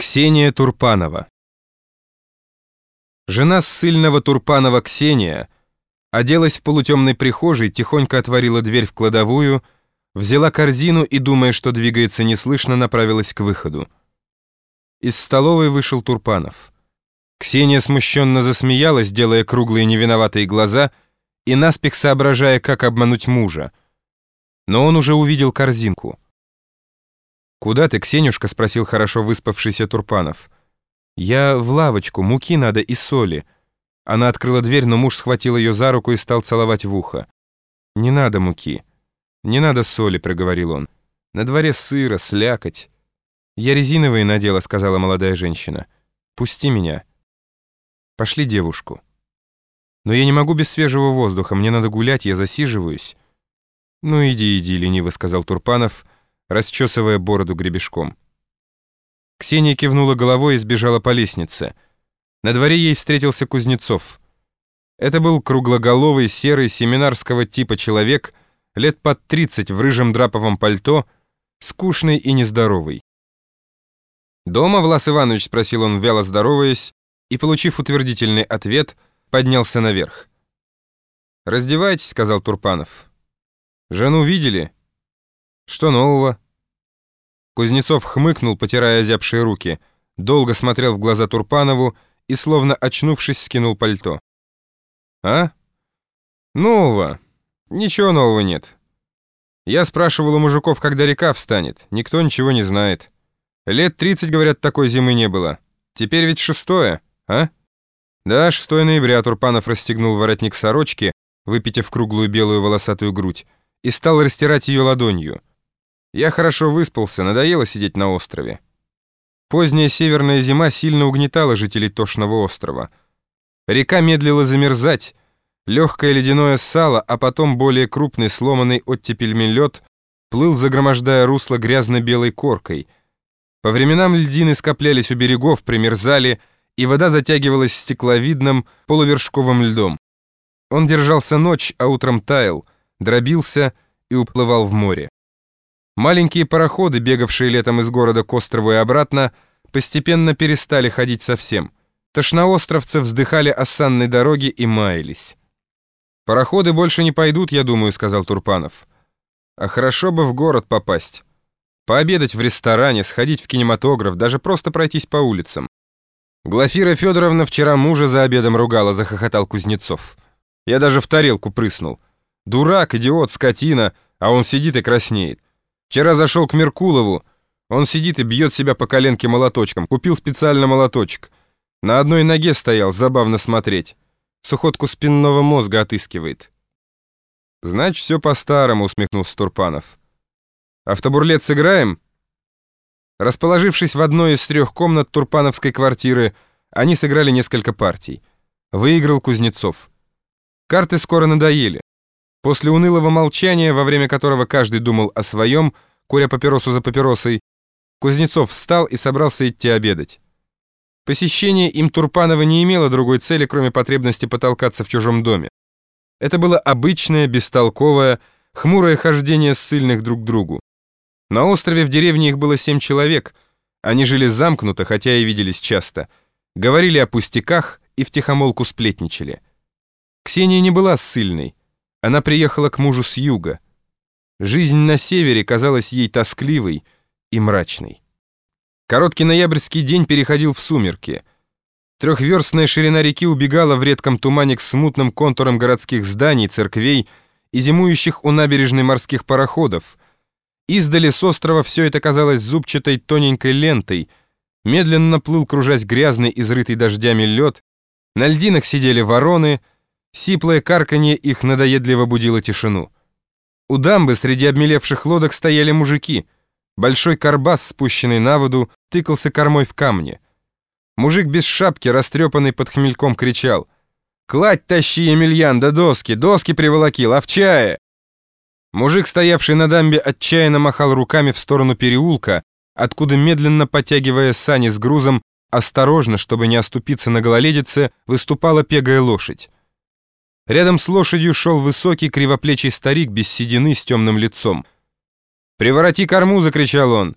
Ксения Турпанова Жена ссыльного Турпанова Ксения оделась в полутемной прихожей, тихонько отворила дверь в кладовую, взяла корзину и, думая, что двигается неслышно, направилась к выходу. Из столовой вышел Турпанов. Ксения смущенно засмеялась, делая круглые невиноватые глаза и наспех соображая, как обмануть мужа. Но он уже увидел корзинку — «Куда ты, Ксенюшка?» — спросил хорошо выспавшийся Турпанов. «Я в лавочку, муки надо и соли». Она открыла дверь, но муж схватил ее за руку и стал целовать в ухо. «Не надо муки. Не надо соли», — проговорил он. «На дворе сыро, слякоть». «Я резиновые надела», — сказала молодая женщина. «Пусти меня». «Пошли девушку». «Но я не могу без свежего воздуха, мне надо гулять, я засиживаюсь». «Ну иди, иди», — лениво сказал Турпанов, — расчесывая бороду гребешком. Ксения кивнула головой и сбежала по лестнице. На дворе ей встретился Кузнецов. Это был круглоголовый, серый, семинарского типа человек, лет под 30 в рыжем драповом пальто, скучный и нездоровый. «Дома, Влас Иванович?» — спросил он, вяло здороваясь, и, получив утвердительный ответ, поднялся наверх. «Раздевайтесь», — сказал Турпанов. «Жену видели?» «Что нового?» Кузнецов хмыкнул, потирая озябшие руки, долго смотрел в глаза Турпанову и, словно очнувшись, скинул пальто. «А? Нового? Ничего нового нет. Я спрашивал у мужиков, когда река встанет. Никто ничего не знает. Лет 30, говорят, такой зимы не было. Теперь ведь шестое, а?» «Да, 6 ноября Турпанов расстегнул воротник сорочки, выпитив круглую белую волосатую грудь, и стал растирать ее ладонью. Я хорошо выспался, надоело сидеть на острове. Поздняя северная зима сильно угнетала жителей Тошного острова. Река медлила замерзать, легкое ледяное сало, а потом более крупный сломанный оттепельми лед плыл, загромождая русло грязно-белой коркой. По временам льдины скоплялись у берегов, примерзали, и вода затягивалась стекловидным полувершковым льдом. Он держался ночь, а утром таял, дробился и уплывал в море. Маленькие пароходы, бегавшие летом из города к острову и обратно, постепенно перестали ходить совсем. Тошноостровцы вздыхали о санной дороге и маялись. «Пароходы больше не пойдут, я думаю», — сказал Турпанов. «А хорошо бы в город попасть. Пообедать в ресторане, сходить в кинематограф, даже просто пройтись по улицам». Глафира Федоровна вчера мужа за обедом ругала, захохотал Кузнецов. Я даже в тарелку прыснул. Дурак, идиот, скотина, а он сидит и краснеет. Вчера зашел к Меркулову. Он сидит и бьет себя по коленке молоточком. Купил специально молоточек. На одной ноге стоял, забавно смотреть. Сухотку спинного мозга отыскивает. «Значит, все по-старому», — усмехнулся Турпанов. «Автобурлет сыграем?» Расположившись в одной из трех комнат Турпановской квартиры, они сыграли несколько партий. Выиграл Кузнецов. Карты скоро надоели. После унылого молчания, во время которого каждый думал о своем, куря папиросу за папиросой, Кузнецов встал и собрался идти обедать. Посещение им Турпанова не имело другой цели, кроме потребности потолкаться в чужом доме. Это было обычное, бестолковое, хмурое хождение ссыльных друг к другу. На острове в деревне их было семь человек. Они жили замкнуто, хотя и виделись часто. Говорили о пустяках и втихомолку сплетничали. Ксения не была ссыльной. Она приехала к мужу с юга. Жизнь на севере казалась ей тоскливой и мрачной. Короткий ноябрьский день переходил в сумерки. Трехверстная ширина реки убегала в редком тумане к смутным контурам городских зданий, церквей и зимующих у набережной морских пароходов. Издали с острова все это казалось зубчатой тоненькой лентой. Медленно плыл, кружась грязный, изрытый дождями лед. На льдинах сидели вороны — Сиплое карканье их надоедливо будило тишину. У дамбы среди обмелевших лодок стояли мужики. Большой карбас, спущенный на воду, тыкался кормой в камне. Мужик без шапки, растрепанный под хмельком, кричал. «Кладь тащи, Емельян, до доски, доски приволоки, ловчая!» Мужик, стоявший на дамбе, отчаянно махал руками в сторону переулка, откуда, медленно подтягивая сани с грузом, осторожно, чтобы не оступиться на гололедице, выступала пегая лошадь. Рядом с лошадью шел высокий кривоплечий старик без седины с темным лицом. «Привороти корму!» — закричал он.